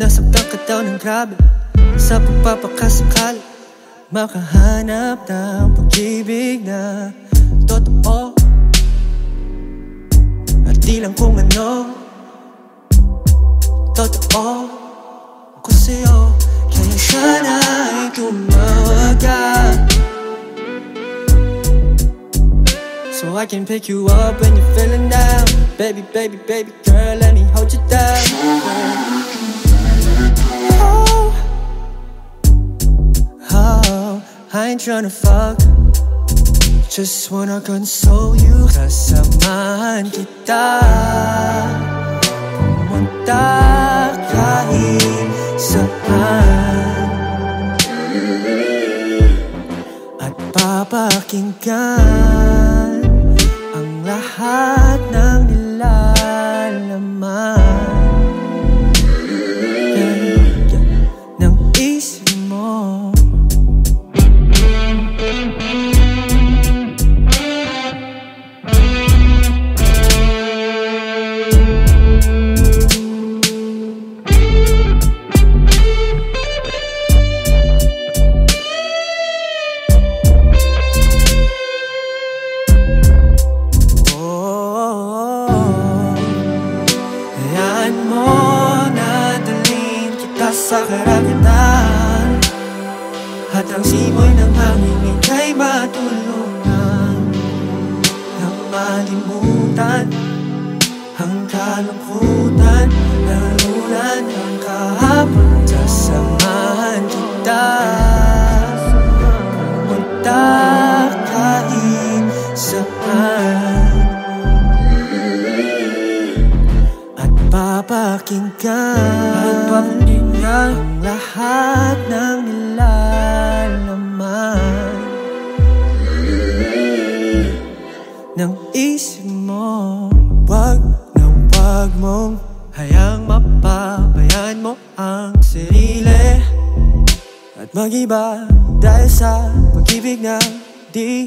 Nasasaktan ka daw ng grabe. Sa pagpapakasakal Makahanap ng pag-ibig na Totoo. At di lang kung ano Totoo. Ako sa'yo Kaya sana ay tumawag ka So I can pick you up when you're feeling down Baby, baby, baby girl, let me hold you down. Oh, oh I ain't tryna fuck. Just wanna console you. Kasamahan kita Pumunta kahit saan At papakinggan Ang lahat sa karagatan. At ang simoy ng hangin ika'y matulungan. Nang malimutan ang kalungkutan Nalulan ang kahapon Sasamahan kita. Pumunta kahit saan At papakinggan At papakinggan Ang lahat ng nilalaman. Ng isip mo Wag na wag mong Hayang mapabayaan mo ang sarili. At mag-iba dahil sa pag-ibig na di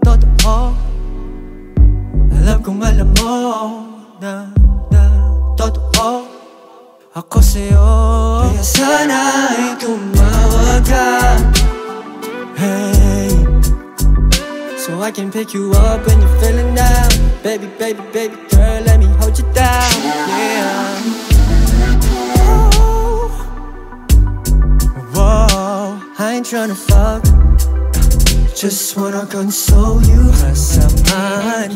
totoo. Alam kong alam mo na, Ako sa'yo Kaya sana ay tumawag ka. Hey. So I can pick you up when you're feeling down. Baby, baby, baby girl, let me hold you down. Yeah. Whoa, I ain't tryna fuck. Just wanna console you. Kasamahan